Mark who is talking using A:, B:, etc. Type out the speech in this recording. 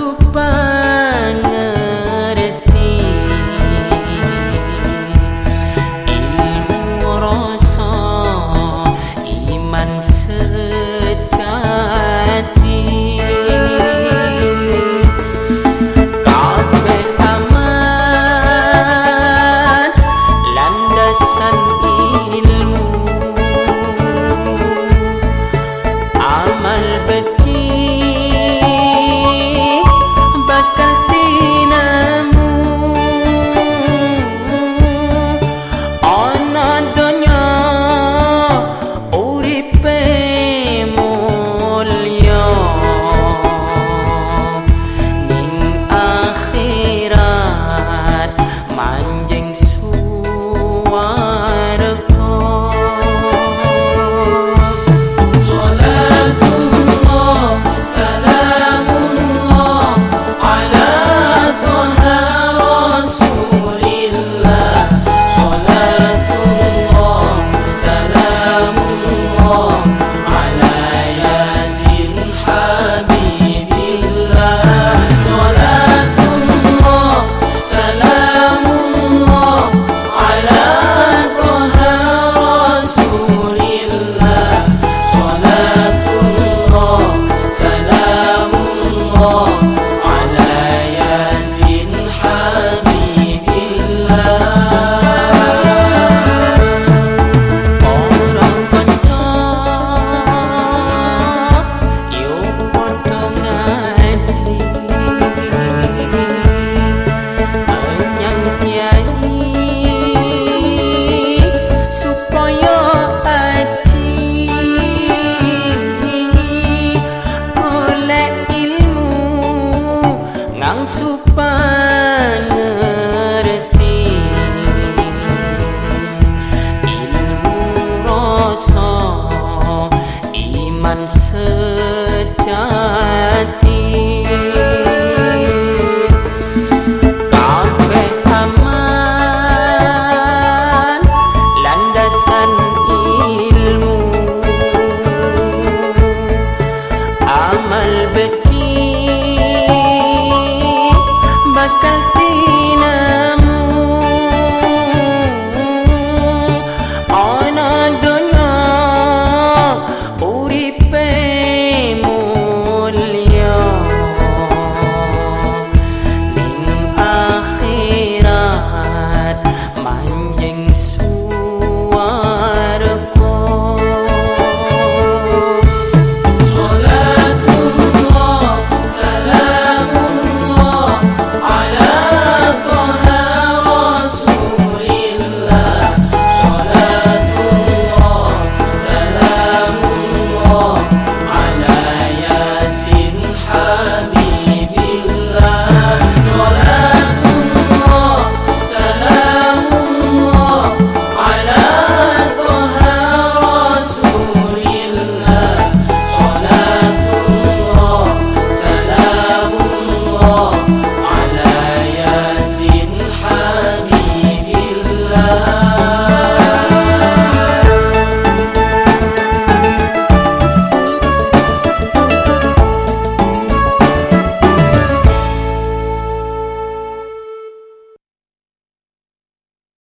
A: masuk banyak more. orang supan ngerti ilmu rasa iman sejati.